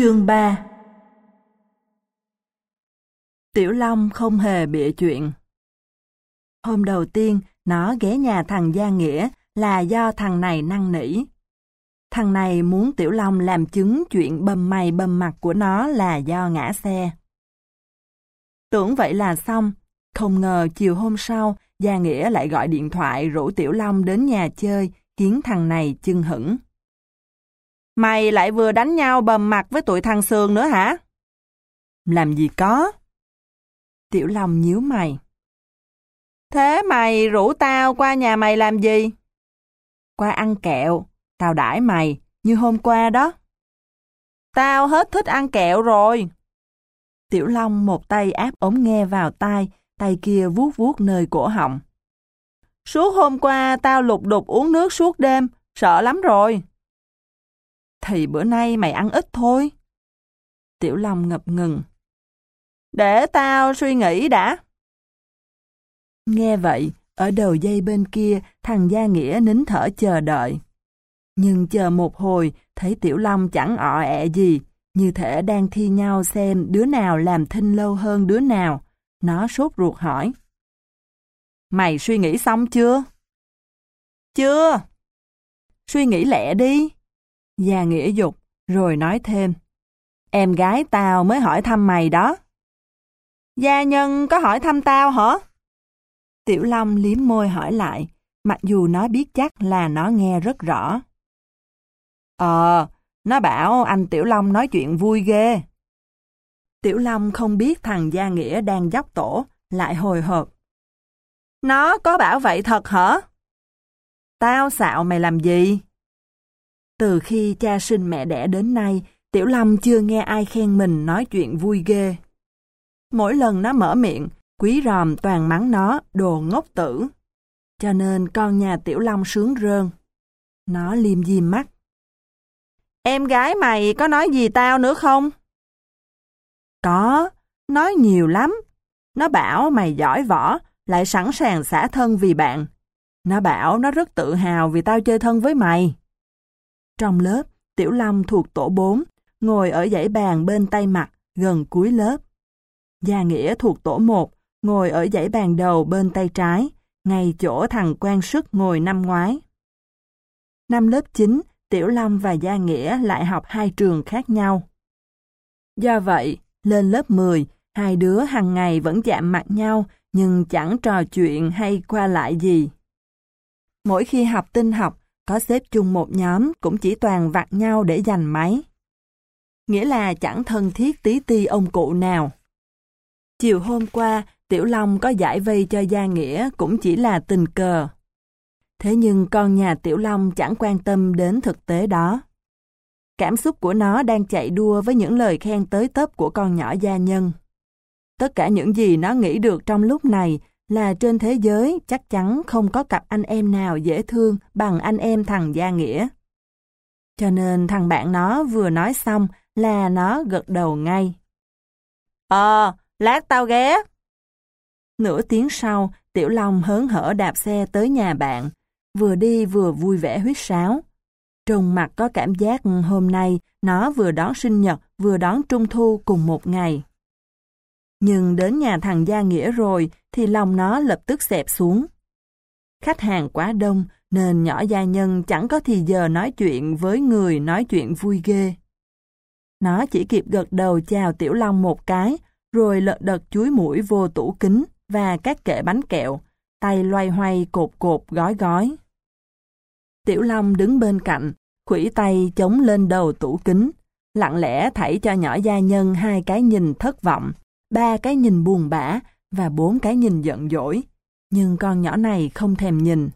Chương 3 Tiểu Long không hề bịa chuyện. Hôm đầu tiên, nó ghé nhà thằng Gia Nghĩa là do thằng này năn nỉ. Thằng này muốn Tiểu Long làm chứng chuyện bầm mày bầm mặt của nó là do ngã xe. Tưởng vậy là xong, không ngờ chiều hôm sau, Gia Nghĩa lại gọi điện thoại rủ Tiểu Long đến nhà chơi, khiến thằng này chưng hững. Mày lại vừa đánh nhau bầm mặt với tụi thằng Sương nữa hả? Làm gì có? Tiểu Long nhíu mày. Thế mày rủ tao qua nhà mày làm gì? Qua ăn kẹo, tao đãi mày, như hôm qua đó. Tao hết thích ăn kẹo rồi. Tiểu Long một tay áp ống nghe vào tai, tay kia vuốt vuốt nơi cổ họng. Suốt hôm qua tao lục đục uống nước suốt đêm, sợ lắm rồi. Thì bữa nay mày ăn ít thôi. Tiểu Long ngập ngừng. Để tao suy nghĩ đã. Nghe vậy, ở đầu dây bên kia, thằng Gia Nghĩa nín thở chờ đợi. Nhưng chờ một hồi, thấy Tiểu Long chẳng ọ ẹ gì, như thể đang thi nhau xem đứa nào làm thinh lâu hơn đứa nào. Nó sốt ruột hỏi. Mày suy nghĩ xong chưa? Chưa. Suy nghĩ lẹ đi. Gia Nghĩa dục, rồi nói thêm. Em gái tao mới hỏi thăm mày đó. Gia nhân có hỏi thăm tao hả? Tiểu Long liếm môi hỏi lại, mặc dù nó biết chắc là nó nghe rất rõ. Ờ, nó bảo anh Tiểu Long nói chuyện vui ghê. Tiểu Long không biết thằng Gia Nghĩa đang dốc tổ, lại hồi hộp. Nó có bảo vậy thật hả? Tao xạo mày làm gì? Từ khi cha sinh mẹ đẻ đến nay, Tiểu Lâm chưa nghe ai khen mình nói chuyện vui ghê. Mỗi lần nó mở miệng, quý ròm toàn mắng nó đồ ngốc tử. Cho nên con nhà Tiểu Long sướng rơn. Nó liêm diêm mắt. Em gái mày có nói gì tao nữa không? Có, nói nhiều lắm. Nó bảo mày giỏi võ, lại sẵn sàng xả thân vì bạn. Nó bảo nó rất tự hào vì tao chơi thân với mày. Trong lớp, Tiểu Lâm thuộc tổ 4, ngồi ở dãy bàn bên tay mặt, gần cuối lớp. Gia Nghĩa thuộc tổ 1, ngồi ở dãy bàn đầu bên tay trái, ngay chỗ thằng quan sức ngồi năm ngoái. Năm lớp 9, Tiểu Lâm và Gia Nghĩa lại học hai trường khác nhau. Do vậy, lên lớp 10, hai đứa hàng ngày vẫn chạm mặt nhau, nhưng chẳng trò chuyện hay qua lại gì. Mỗi khi học tinh học, có xếp chung một nhóm cũng chỉ toàn vặt nhau để giành máy. Nghĩa là chẳng thân thiết tí ti ông cụ nào. Chiều hôm qua, Tiểu Long có giải vây cho Gia Nghĩa cũng chỉ là tình cờ. Thế nhưng con nhà Tiểu Long chẳng quan tâm đến thực tế đó. Cảm xúc của nó đang chạy đua với những lời khen tới tấp của con nhỏ gia nhân. Tất cả những gì nó nghĩ được trong lúc này là trên thế giới chắc chắn không có cặp anh em nào dễ thương bằng anh em thằng Gia Nghĩa. Cho nên thằng bạn nó vừa nói xong là nó gật đầu ngay. Ờ, lát tao ghé. Nửa tiếng sau, Tiểu Long hớn hở đạp xe tới nhà bạn, vừa đi vừa vui vẻ huyết sáo. Trùng mặt có cảm giác hôm nay nó vừa đón sinh nhật vừa đón trung thu cùng một ngày. Nhưng đến nhà thằng Gia Nghĩa rồi thì lòng nó lập tức xẹp xuống. Khách hàng quá đông nên nhỏ gia nhân chẳng có thì giờ nói chuyện với người nói chuyện vui ghê. Nó chỉ kịp gật đầu chào Tiểu Long một cái, rồi lật đật chuối mũi vô tủ kính và các kệ bánh kẹo, tay loay hoay cột cột gói gói. Tiểu Long đứng bên cạnh, khủy tay chống lên đầu tủ kính, lặng lẽ thảy cho nhỏ gia nhân hai cái nhìn thất vọng, ba cái nhìn buồn bã và bốn cái nhìn giận dỗi. Nhưng con nhỏ này không thèm nhìn.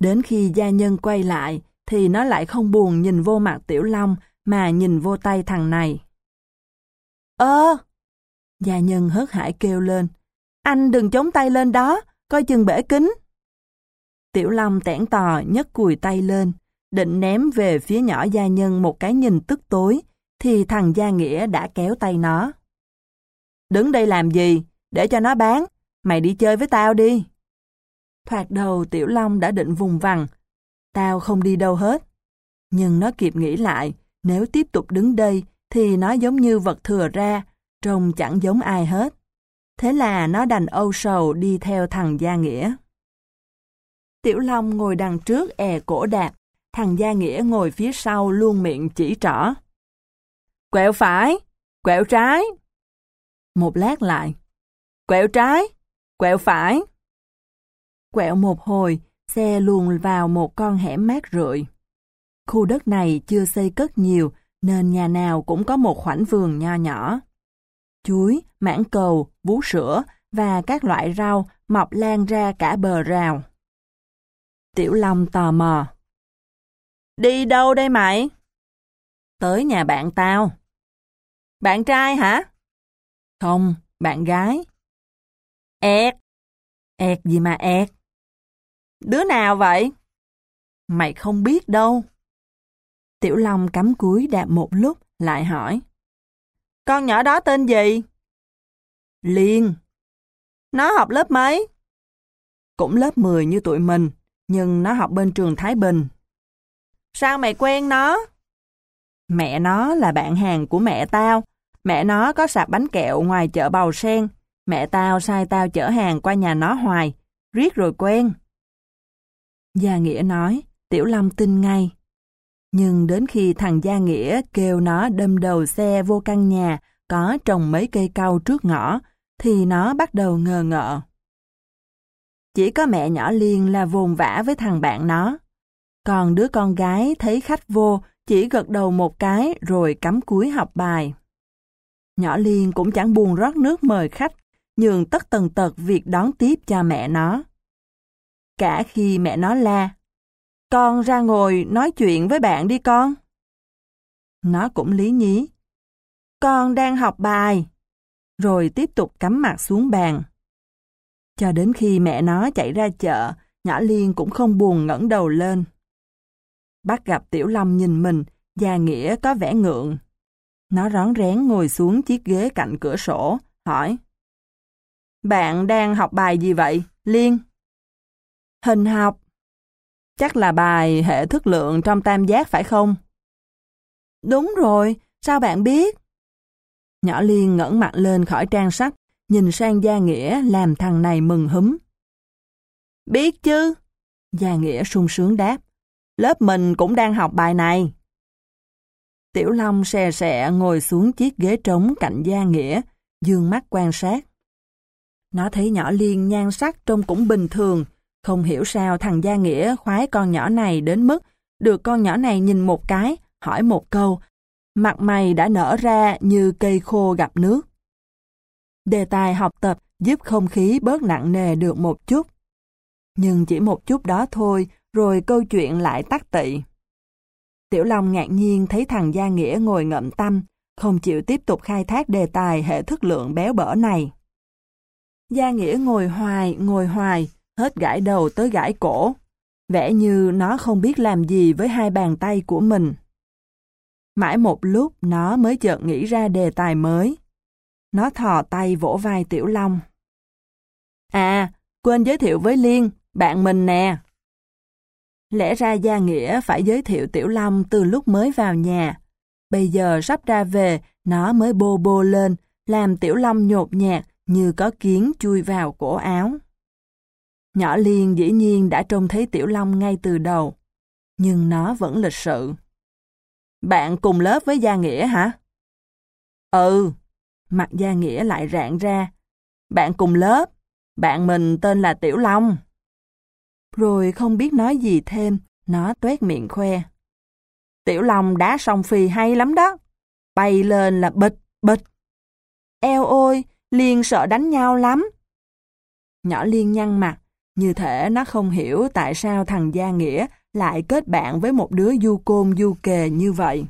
Đến khi gia nhân quay lại, thì nó lại không buồn nhìn vô mặt Tiểu Long, mà nhìn vô tay thằng này. Ơ! gia nhân hớt hải kêu lên. Anh đừng chống tay lên đó, coi chừng bể kính. Tiểu Long tẻn tò nhấc cùi tay lên, định ném về phía nhỏ gia nhân một cái nhìn tức tối, thì thằng Gia Nghĩa đã kéo tay nó. Đứng đây làm gì? Để cho nó bán. Mày đi chơi với tao đi. Thoạt đầu Tiểu Long đã định vùng vằng. Tao không đi đâu hết. Nhưng nó kịp nghĩ lại, Nếu tiếp tục đứng đây thì nó giống như vật thừa ra, trông chẳng giống ai hết. Thế là nó đành âu sầu đi theo thằng Gia Nghĩa. Tiểu Long ngồi đằng trước è cổ đạp, thằng Gia Nghĩa ngồi phía sau luôn miệng chỉ trỏ. Quẹo phải, quẹo trái. Một lát lại. Quẹo trái, quẹo phải. Quẹo một hồi, xe luồn vào một con hẻm mát rượi. Khu đất này chưa xây cất nhiều, nên nhà nào cũng có một khoảnh vườn nho nhỏ. Chuối, mãng cầu, vú sữa và các loại rau mọc lan ra cả bờ rào. Tiểu Long tò mò. Đi đâu đây mày? Tới nhà bạn tao. Bạn trai hả? Không, bạn gái. Ẹt. Ẹt gì mà ẹt? Đứa nào vậy? Mày không biết đâu. Tiểu Long cắm cúi đạp một lúc, lại hỏi. Con nhỏ đó tên gì? Liên. Nó học lớp mấy? Cũng lớp 10 như tụi mình, nhưng nó học bên trường Thái Bình. Sao mày quen nó? Mẹ nó là bạn hàng của mẹ tao. Mẹ nó có sạp bánh kẹo ngoài chợ Bầu Sen. Mẹ tao sai tao chở hàng qua nhà nó hoài, riết rồi quen. Gia Nghĩa nói, Tiểu Long tin ngay. Nhưng đến khi thằng Gia Nghĩa kêu nó đâm đầu xe vô căn nhà có trồng mấy cây cau trước ngõ, thì nó bắt đầu ngờ ngợ. Chỉ có mẹ nhỏ Liên là vồn vã với thằng bạn nó. Còn đứa con gái thấy khách vô chỉ gật đầu một cái rồi cắm cúi học bài. Nhỏ Liên cũng chẳng buồn rót nước mời khách, nhường tất tần tật việc đón tiếp cho mẹ nó. Cả khi mẹ nó la, con ra ngồi nói chuyện với bạn đi con. Nó cũng lý nhí. Con đang học bài. Rồi tiếp tục cắm mặt xuống bàn. Cho đến khi mẹ nó chạy ra chợ, nhỏ Liên cũng không buồn ngẩng đầu lên. Bắt gặp Tiểu Lâm nhìn mình, già Nghĩa có vẻ ngượng. Nó rón rén ngồi xuống chiếc ghế cạnh cửa sổ, hỏi. Bạn đang học bài gì vậy, Liên? Hình học. Chắc là bài hệ thức lượng trong tam giác phải không? Đúng rồi, sao bạn biết? Nhỏ Liên ngẩng mặt lên khỏi trang sách, nhìn sang Gia Nghĩa làm thằng này mừng húm. Biết chứ? Gia Nghĩa sung sướng đáp. Lớp mình cũng đang học bài này. Tiểu Long xè xẹ ngồi xuống chiếc ghế trống cạnh Gia Nghĩa, dương mắt quan sát. Nó thấy nhỏ Liên nhan sắc trông cũng bình thường, không hiểu sao thằng Gia Nghĩa khoái con nhỏ này đến mức được con nhỏ này nhìn một cái, hỏi một câu, mặt mày đã nở ra như cây khô gặp nước. Đề tài học tập giúp không khí bớt nặng nề được một chút. Nhưng chỉ một chút đó thôi, rồi câu chuyện lại tắt tị. Tiểu Long ngạc nhiên thấy thằng Gia Nghĩa ngồi ngậm tâm, không chịu tiếp tục khai thác đề tài hệ thức lượng béo bở này. Gia Nghĩa ngồi hoài, ngồi hoài, hết gãi đầu tới gãi cổ. Vẻ như nó không biết làm gì với hai bàn tay của mình. Mãi một lúc nó mới chợt nghĩ ra đề tài mới. Nó thò tay vỗ vai Tiểu Long. À, quên giới thiệu với Liên, bạn mình nè. Lẽ ra Gia Nghĩa phải giới thiệu Tiểu Long từ lúc mới vào nhà. Bây giờ sắp ra về, nó mới bô bô lên, làm Tiểu Long nhột nhạt như có kiến chui vào cổ áo. Nhỏ Liên dĩ nhiên đã trông thấy Tiểu Long ngay từ đầu, nhưng nó vẫn lịch sự. Bạn cùng lớp với Gia Nghĩa hả? Ừ, mặt Gia Nghĩa lại rạng ra. Bạn cùng lớp, bạn mình tên là Tiểu Long. Rồi không biết nói gì thêm, nó tuét miệng khoe. Tiểu Long đá song phi hay lắm đó. Bay lên là bịch, bịch. Eo ôi, Liên sợ đánh nhau lắm. Nhỏ Liên nhăn mặt, như thể nó không hiểu tại sao thằng Gia Nghĩa lại kết bạn với một đứa du côn du kề như vậy.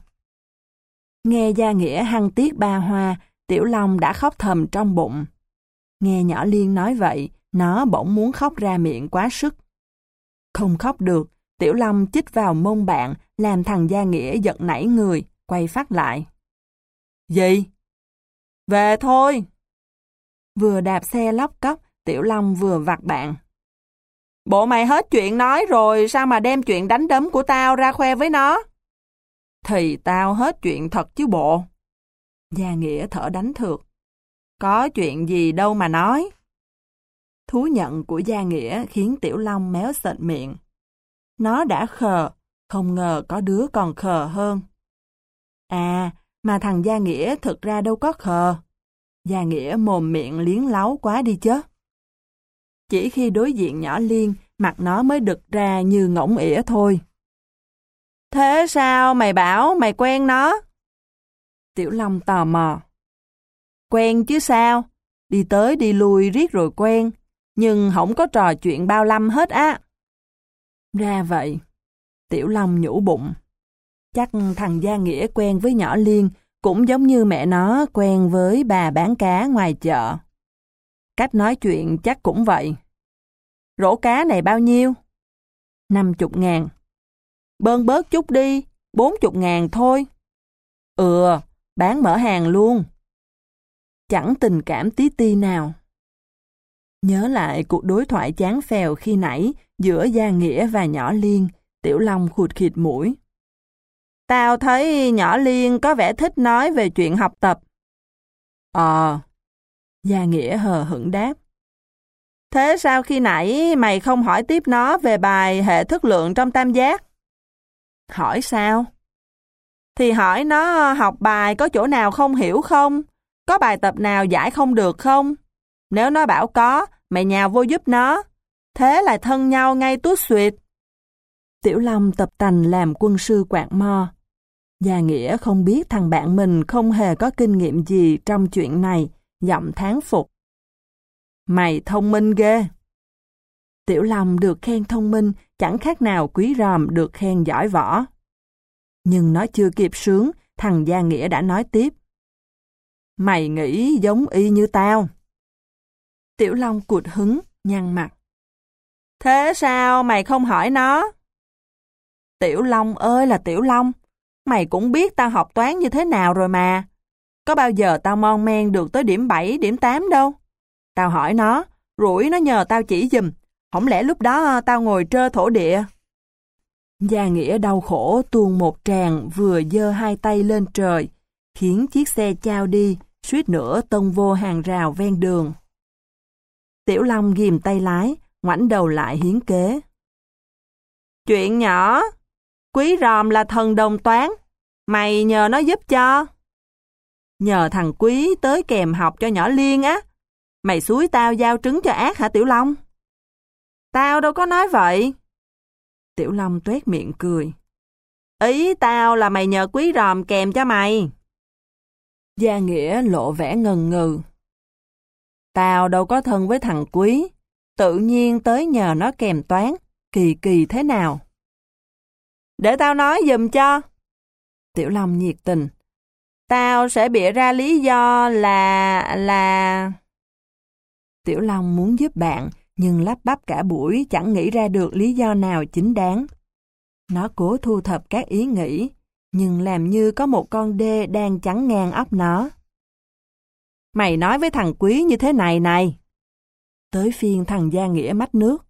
Nghe Gia Nghĩa hăng tiết ba hoa, Tiểu Long đã khóc thầm trong bụng. Nghe nhỏ Liên nói vậy, nó bỗng muốn khóc ra miệng quá sức. Không khóc được, Tiểu Long chích vào mông bạn, làm thằng Gia Nghĩa giật nảy người, quay phát lại. Gì? Về thôi! Vừa đạp xe lóc cóc, Tiểu Long vừa vặt bạn. Bộ mày hết chuyện nói rồi, sao mà đem chuyện đánh đấm của tao ra khoe với nó? Thì tao hết chuyện thật chứ bộ. Gia Nghĩa thở đánh thược. Có chuyện gì đâu mà nói. Thú nhận của Gia Nghĩa khiến Tiểu Long méo sệt miệng. Nó đã khờ, không ngờ có đứa còn khờ hơn. À, mà thằng Gia Nghĩa thực ra đâu có khờ. Gia Nghĩa mồm miệng liến láo quá đi chứ. Chỉ khi đối diện nhỏ Liên, mặt nó mới đực ra như ngỗng ỉa thôi. Thế sao mày bảo mày quen nó? Tiểu Long tò mò. Quen chứ sao? Đi tới đi lui riết rồi quen, nhưng không có trò chuyện bao lâm hết á. Ra vậy. Tiểu Long nhủ bụng. Chắc thằng Gia Nghĩa quen với nhỏ Liên cũng giống như mẹ nó quen với bà bán cá ngoài chợ. Cách nói chuyện chắc cũng vậy. Rổ cá này bao nhiêu? 50 ngàn. Bơn bớt chút đi, 40 ngàn thôi. Ừ, bán mở hàng luôn. Chẳng tình cảm tí ti nào. Nhớ lại cuộc đối thoại chán phèo khi nãy giữa Gia Nghĩa và nhỏ Liên, Tiểu Long khụt khịt mũi. Tao thấy nhỏ Liên có vẻ thích nói về chuyện học tập. Ờ. Gia Nghĩa hờ hững đáp. Thế sao khi nãy mày không hỏi tiếp nó về bài hệ thức lượng trong tam giác? Hỏi sao? Thì hỏi nó học bài có chỗ nào không hiểu không? Có bài tập nào giải không được không? Nếu nó bảo có, mày nhào vô giúp nó. Thế là thân nhau ngay tuốt suyệt. Tiểu Long tập tành làm quân sư quạt mo. Gia Nghĩa không biết thằng bạn mình không hề có kinh nghiệm gì trong chuyện này, giọng tháng phục. Mày thông minh ghê. Tiểu Long được khen thông minh chẳng khác nào quý ròm được khen giỏi võ. Nhưng nó chưa kịp sướng, thằng Gia Nghĩa đã nói tiếp. Mày nghĩ giống y như tao. Tiểu Long cụt hứng, nhăn mặt. Thế sao mày không hỏi nó? Tiểu Long ơi là Tiểu Long, mày cũng biết tao học toán như thế nào rồi mà. Có bao giờ tao mon men được tới điểm 7, điểm 8 đâu. Tao hỏi nó, rủi nó nhờ tao chỉ dùm, không lẽ lúc đó tao ngồi trơ thổ địa. Gia Nghĩa đau khổ tuôn một tràng vừa dơ hai tay lên trời, khiến chiếc xe trao đi, suýt nữa tông vô hàng rào ven đường. Tiểu Long ghim tay lái, ngoảnh đầu lại hiến kế. Chuyện nhỏ, quý ròm là thần đồng toán, mày nhờ nó giúp cho. Nhờ thằng quý tới kèm học cho nhỏ Liên á, mày suối tao giao trứng cho ác hả Tiểu Long? Tao đâu có nói vậy. Tiểu Long tuét miệng cười. Ý tao là mày nhờ quý ròm kèm cho mày. Gia Nghĩa lộ vẻ ngần ngừ. Tao đâu có thân với thằng quý, tự nhiên tới nhờ nó kèm toán, kỳ kỳ thế nào. Để tao nói dùm cho. Tiểu Long nhiệt tình. Tao sẽ bịa ra lý do là... là... Tiểu Long muốn giúp bạn, nhưng lắp bắp cả buổi chẳng nghĩ ra được lý do nào chính đáng. Nó cố thu thập các ý nghĩ, nhưng làm như có một con đê đang chắn ngang óc nó. Mày nói với thằng Quý như thế này này. Tới phiên thằng Gia Nghĩa mách nước.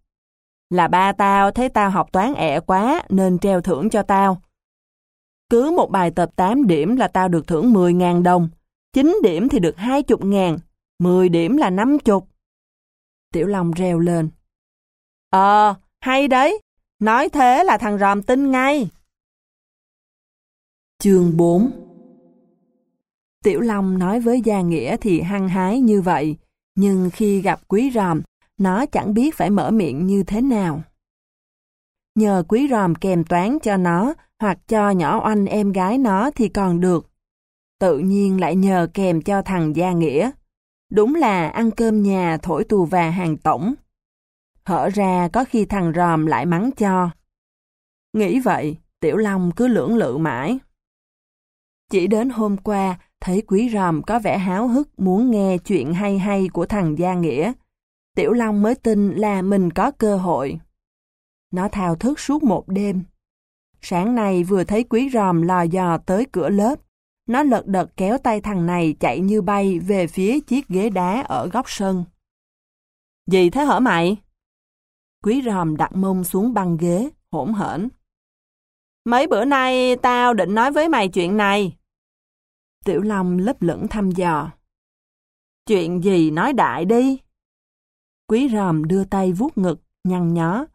Là ba tao thấy tao học toán ẻ quá nên treo thưởng cho tao. Cứ một bài tập 8 điểm là tao được thưởng 10.000 đồng, 9 điểm thì được 20.000, 10 điểm là 50. Tiểu Long reo lên. Ờ, hay đấy, nói thế là thằng ròm tin ngay. Chương 4 Tiểu Long nói với Gia Nghĩa thì hăng hái như vậy, nhưng khi gặp quý ròm, nó chẳng biết phải mở miệng như thế nào. Nhờ quý ròm kèm toán cho nó hoặc cho nhỏ oanh em gái nó thì còn được. Tự nhiên lại nhờ kèm cho thằng Gia Nghĩa. Đúng là ăn cơm nhà thổi tù và hàng tổng. Hở ra có khi thằng ròm lại mắng cho. Nghĩ vậy, Tiểu Long cứ lưỡng lự mãi. Chỉ đến hôm qua, thấy quý ròm có vẻ háo hức muốn nghe chuyện hay hay của thằng Gia Nghĩa. Tiểu Long mới tin là mình có cơ hội. Nó thao thức suốt một đêm. Sáng nay vừa thấy quý ròm lò dò tới cửa lớp. Nó lật đật kéo tay thằng này chạy như bay về phía chiếc ghế đá ở góc sân. Gì thế hở mày? Quý ròm đặt mông xuống băng ghế, hỗn hển. Mấy bữa nay tao định nói với mày chuyện này. Tiểu Long lấp lửng thăm dò. Chuyện gì nói đại đi. Quý ròm đưa tay vuốt ngực, nhăn nhó.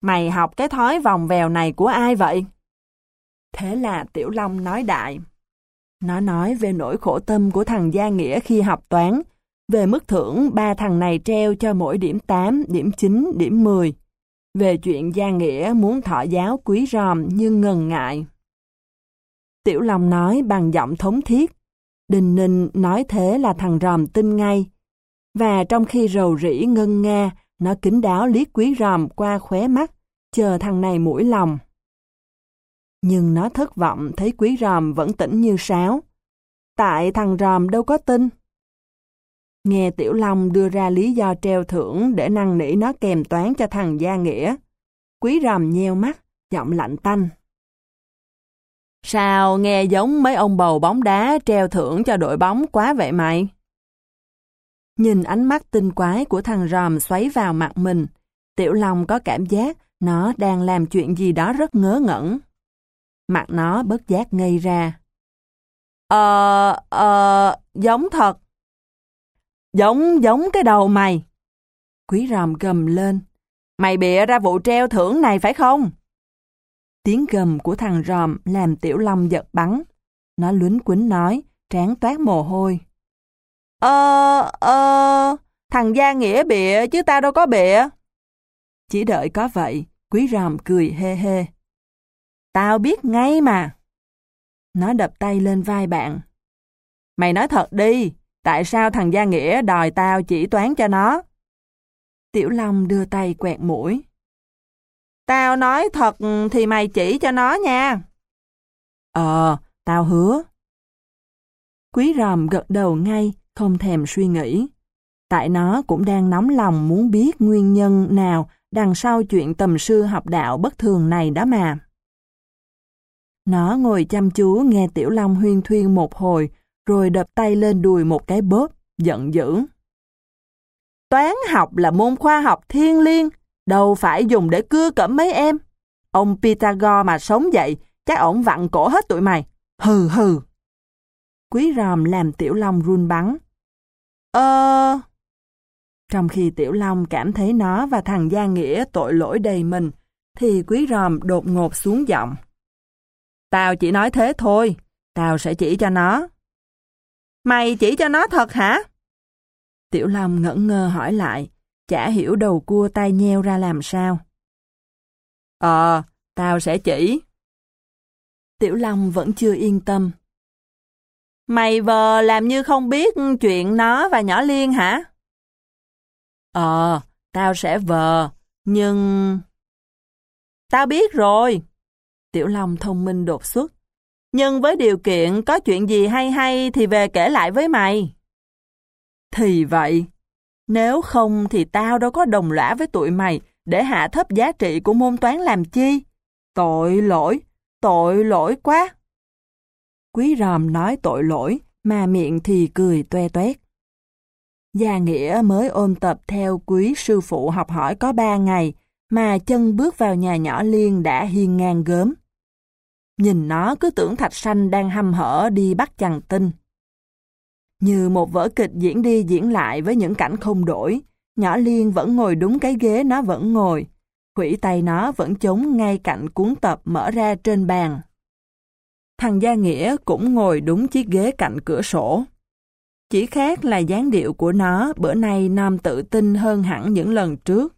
Mày học cái thói vòng vèo này của ai vậy? Thế là Tiểu Long nói đại. Nó nói về nỗi khổ tâm của thằng Gia Nghĩa khi học toán, về mức thưởng ba thằng này treo cho mỗi điểm 8, điểm 9, điểm 10. Về chuyện Gia Nghĩa muốn thọ giáo quý ròm nhưng ngần ngại. Tiểu Long nói bằng giọng thống thiết. Đình Ninh nói thế là thằng ròm tin ngay. Và trong khi rầu rĩ ngân nga, nó kính đáo liếc quý ròm qua khóe mắt, chờ thằng này mũi lòng. Nhưng nó thất vọng thấy quý ròm vẫn tỉnh như sáo. Tại thằng ròm đâu có tin. Nghe Tiểu Long đưa ra lý do treo thưởng để năn nỉ nó kèm toán cho thằng Gia Nghĩa. Quý ròm nheo mắt, giọng lạnh tanh. Sao nghe giống mấy ông bầu bóng đá treo thưởng cho đội bóng quá vậy mày? Nhìn ánh mắt tinh quái của thằng ròm xoáy vào mặt mình, Tiểu Long có cảm giác nó đang làm chuyện gì đó rất ngớ ngẩn. Mặt nó bất giác ngây ra. Ờ, ờ, giống thật. Giống, giống cái đầu mày. Quý ròm gầm lên. Mày bịa ra vụ treo thưởng này phải không? Tiếng gầm của thằng ròm làm Tiểu Long giật bắn. Nó luính quýnh nói, trán toát mồ hôi. Ờ, ờ, thằng Gia Nghĩa bịa chứ tao đâu có bịa. Chỉ đợi có vậy, quý ròm cười hê hê. Tao biết ngay mà. Nó đập tay lên vai bạn. Mày nói thật đi, tại sao thằng Gia Nghĩa đòi tao chỉ toán cho nó? Tiểu Long đưa tay quẹt mũi. Tao nói thật thì mày chỉ cho nó nha. Ờ, tao hứa. Quý ròm gật đầu ngay, không thèm suy nghĩ. Tại nó cũng đang nóng lòng muốn biết nguyên nhân nào đằng sau chuyện tầm sư học đạo bất thường này đó mà. Nó ngồi chăm chú nghe Tiểu Long huyên thuyên một hồi, rồi đập tay lên đùi một cái bóp, giận dữ. Toán học là môn khoa học thiên liêng, đâu phải dùng để cưa cẩm mấy em. Ông Pythagore mà sống dậy, chắc ổng vặn cổ hết tụi mày. Hừ hừ. Quý ròm làm Tiểu Long run bắn. Ờ... Trong khi Tiểu Long cảm thấy nó và thằng Gia Nghĩa tội lỗi đầy mình, thì quý ròm đột ngột xuống giọng. Tao chỉ nói thế thôi, tao sẽ chỉ cho nó. Mày chỉ cho nó thật hả? Tiểu Long ngẩn ngơ hỏi lại, chả hiểu đầu cua tay nheo ra làm sao. Ờ, tao sẽ chỉ. Tiểu Long vẫn chưa yên tâm. Mày vờ làm như không biết chuyện nó và nhỏ Liên hả? Ờ, tao sẽ vờ, nhưng... Tao biết rồi. Tiểu Long thông minh đột xuất. Nhưng với điều kiện có chuyện gì hay hay thì về kể lại với mày. Thì vậy. Nếu không thì tao đâu có đồng lõa với tụi mày để hạ thấp giá trị của môn toán làm chi. Tội lỗi, tội lỗi quá. Quý ròm nói tội lỗi, mà miệng thì cười toe toét. Gia Nghĩa mới ôn tập theo quý sư phụ học hỏi có ba ngày, mà chân bước vào nhà nhỏ Liên đã hiên ngang gớm. Nhìn nó cứ tưởng Thạch Sanh đang hăm hở đi bắt chằn tinh. Như một vở kịch diễn đi diễn lại với những cảnh không đổi, nhỏ Liên vẫn ngồi đúng cái ghế nó vẫn ngồi, khủy tay nó vẫn chống ngay cạnh cuốn tập mở ra trên bàn. Thằng Gia Nghĩa cũng ngồi đúng chiếc ghế cạnh cửa sổ. Chỉ khác là dáng điệu của nó bữa nay nam tự tin hơn hẳn những lần trước.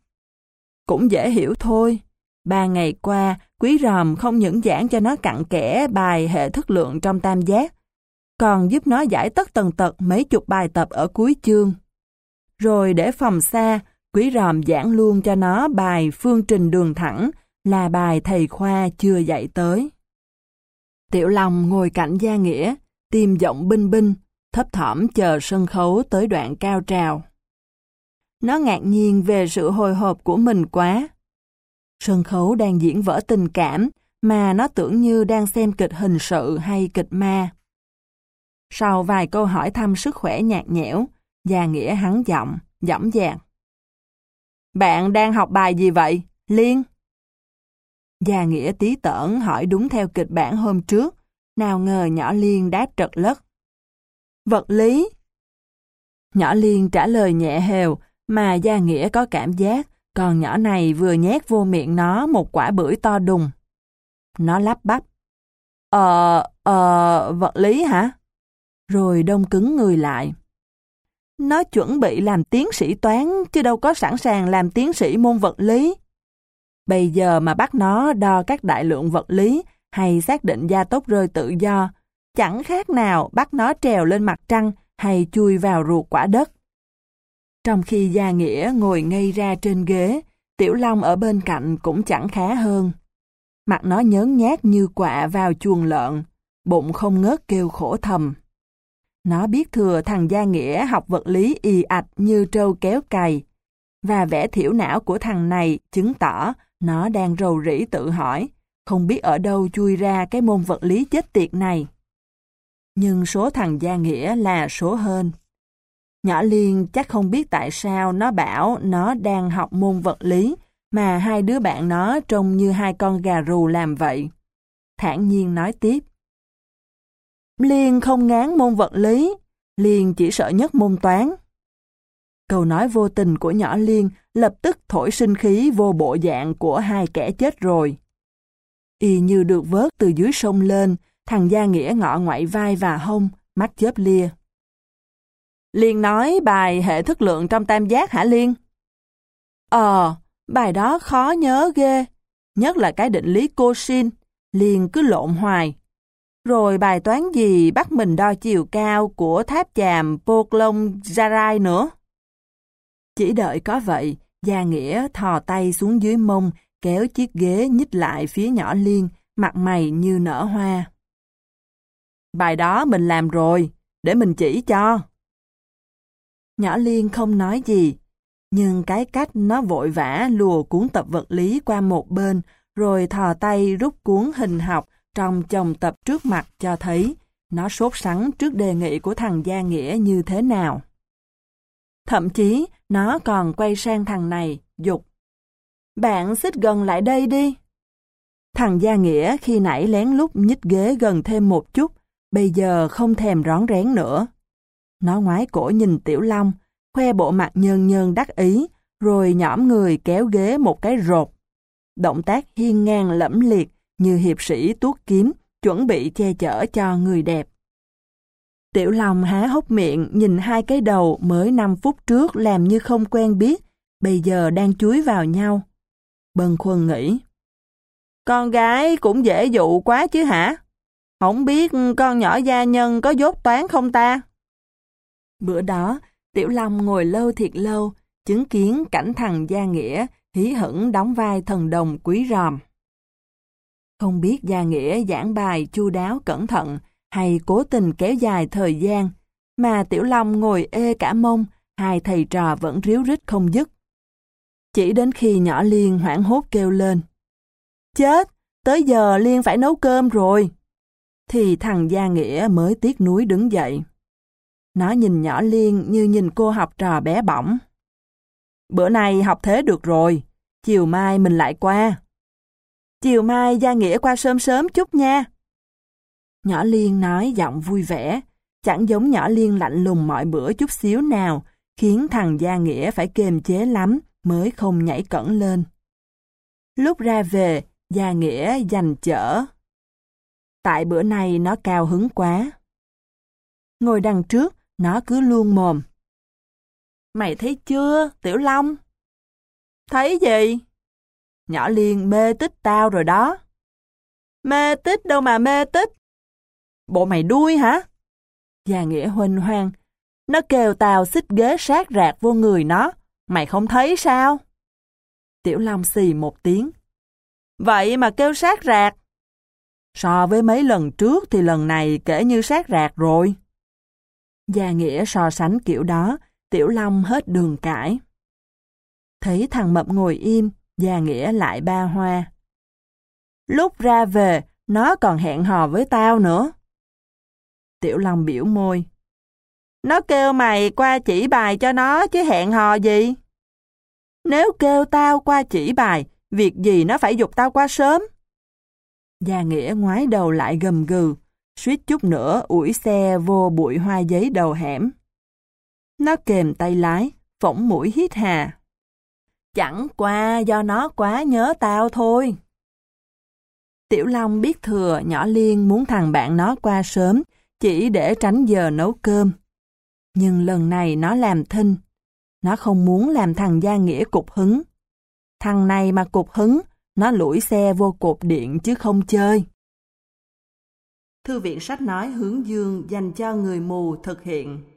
Cũng dễ hiểu thôi. Ba ngày qua, Quý Ròm không những giảng cho nó cặn kẽ bài hệ thức lượng trong tam giác, còn giúp nó giải tất tần tật mấy chục bài tập ở cuối chương. Rồi để phòng xa, Quý Ròm giảng luôn cho nó bài phương trình đường thẳng là bài thầy khoa chưa dạy tới. Tiểu Long ngồi cạnh Gia Nghĩa, tim giọng binh binh, thấp thỏm chờ sân khấu tới đoạn cao trào. Nó ngạc nhiên về sự hồi hộp của mình quá. Sân khấu đang diễn vở tình cảm, mà nó tưởng như đang xem kịch hình sự hay kịch ma. Sau vài câu hỏi thăm sức khỏe nhạt nhẽo, Gia Nghĩa hắn giọng, dõng dạc. Bạn đang học bài gì vậy, Liên? Gia Nghĩa tí tởn hỏi đúng theo kịch bản hôm trước, nào ngờ nhỏ Liên đáp trật lất. Vật lý. Nhỏ Liên trả lời nhẹ hều, mà Gia Nghĩa có cảm giác, còn nhỏ này vừa nhét vô miệng nó một quả bưởi to đùng. Nó lắp bắp. Ờ, ờ, vật lý hả? Rồi đông cứng người lại. Nó chuẩn bị làm tiến sĩ toán, chứ đâu có sẵn sàng làm tiến sĩ môn vật lý. Bây giờ mà bắt nó đo các đại lượng vật lý hay xác định gia tốc rơi tự do, chẳng khác nào bắt nó trèo lên mặt trăng hay chui vào ruột quả đất. Trong khi Gia Nghĩa ngồi ngây ra trên ghế, Tiểu Long ở bên cạnh cũng chẳng khá hơn. Mặt nó nhớn nhát như quạ vào chuồng lợn, bụng không ngớt kêu khổ thầm. Nó biết thừa thằng Gia Nghĩa học vật lý y ạch như trâu kéo cày, và vẻ thiểu não của thằng này chứng tỏ nó đang rầu rĩ tự hỏi, không biết ở đâu chui ra cái môn vật lý chết tiệt này. Nhưng số thằng Gia Nghĩa là số hơn. Nhỏ Liên chắc không biết tại sao nó bảo nó đang học môn vật lý, mà hai đứa bạn nó trông như hai con gà rù làm vậy. Thản nhiên nói tiếp. Liên không ngán môn vật lý, Liên chỉ sợ nhất môn toán. Câu nói vô tình của nhỏ Liên lập tức thổi sinh khí vô bộ dạng của hai kẻ chết rồi. Y như được vớt từ dưới sông lên, thằng Gia Nghĩa ngọ ngoại vai và hông, mắt chớp lia. Liên nói bài hệ thức lượng trong tam giác hả Liên? Ờ, bài đó khó nhớ ghê, nhất là cái định lý cosin, Liên cứ lộn hoài. Rồi bài toán gì bắt mình đo chiều cao của tháp chàm Poklong Zarai nữa. Chỉ đợi có vậy, Gia Nghĩa thò tay xuống dưới mông, kéo chiếc ghế nhích lại phía nhỏ Liên, mặt mày như nở hoa. Bài đó mình làm rồi, để mình chỉ cho. Nhỏ Liên không nói gì, nhưng cái cách nó vội vã lùa cuốn tập vật lý qua một bên, rồi thò tay rút cuốn hình học trong chồng tập trước mặt cho thấy nó sốt sắng trước đề nghị của thằng Gia Nghĩa như thế nào. Thậm chí, nó còn quay sang thằng này, dục. Bạn xích gần lại đây đi. Thằng Gia Nghĩa khi nãy lén lút nhích ghế gần thêm một chút, bây giờ không thèm rón rén nữa. Nó ngoái cổ nhìn Tiểu Long, khoe bộ mặt nhơn nhơn đắc ý, rồi nhõm người kéo ghế một cái rột. Động tác hiên ngang lẫm liệt như hiệp sĩ tuốt kiếm, chuẩn bị che chở cho người đẹp. Tiểu Long há hốc miệng nhìn hai cái đầu mới 5 phút trước làm như không quen biết, bây giờ đang chuối vào nhau. Bần khuân nghĩ. Con gái cũng dễ dụ quá chứ hả? Không biết con nhỏ gia nhân có dốt toán không ta? Bữa đó, Tiểu Long ngồi lâu thiệt lâu, chứng kiến cảnh thằng Gia Nghĩa hí hửng đóng vai thần đồng quý ròm. Không biết Gia Nghĩa giảng bài chu đáo cẩn thận hay cố tình kéo dài thời gian, mà Tiểu Long ngồi ê cả mông, hai thầy trò vẫn ríu rít không dứt. Chỉ đến khi nhỏ Liên hoảng hốt kêu lên. Chết, tới giờ Liên phải nấu cơm rồi. Thì thằng Gia Nghĩa mới tiếc núi đứng dậy. Nó nhìn nhỏ Liên như nhìn cô học trò bé bỏng. Bữa nay học thế được rồi, chiều mai mình lại qua. Chiều mai Gia Nghĩa qua sớm sớm chút nha. Nhỏ Liên nói giọng vui vẻ, chẳng giống nhỏ Liên lạnh lùng mọi bữa chút xíu nào, khiến thằng Gia Nghĩa phải kềm chế lắm mới không nhảy cẩn lên. Lúc ra về, Gia Nghĩa dành chở. Tại bữa nay nó cao hứng quá. Ngồi đằng trước, nó cứ luôn mồm. Mày thấy chưa, Tiểu Long? Thấy gì? Nhỏ Liên mê tích tao rồi đó. Mê tích đâu mà mê tích. Bộ mày đuôi hả? Già Nghĩa huỳnh hoang. Nó kêu tao xích ghế sát rạc vô người nó. Mày không thấy sao? Tiểu Long xì một tiếng. Vậy mà kêu sát rạc. So với mấy lần trước thì lần này kể như sát rạc rồi. Gia Nghĩa so sánh kiểu đó, Tiểu Long hết đường cãi. Thấy thằng Mập ngồi im, Gia Nghĩa lại ba hoa. Lúc ra về, nó còn hẹn hò với tao nữa. Tiểu Long biểu môi. Nó kêu mày qua chỉ bài cho nó chứ hẹn hò gì? Nếu kêu tao qua chỉ bài, việc gì nó phải dục tao qua sớm. Gia Nghĩa ngoái đầu lại gầm gừ, suýt chút nữa ủi xe vô bụi hoa giấy đầu hẻm. Nó kềm tay lái, phỏng mũi hít hà. Chẳng qua do nó quá nhớ tao thôi. Tiểu Long biết thừa nhỏ Liên muốn thằng bạn nó qua sớm, chỉ để tránh giờ nấu cơm. Nhưng lần này nó làm thinh. Nó không muốn làm thằng Gia Nghĩa cục hứng. Thằng này mà cục hứng, nó lủi xe vô cột điện chứ không chơi. Thư viện sách nói hướng dương dành cho người mù thực hiện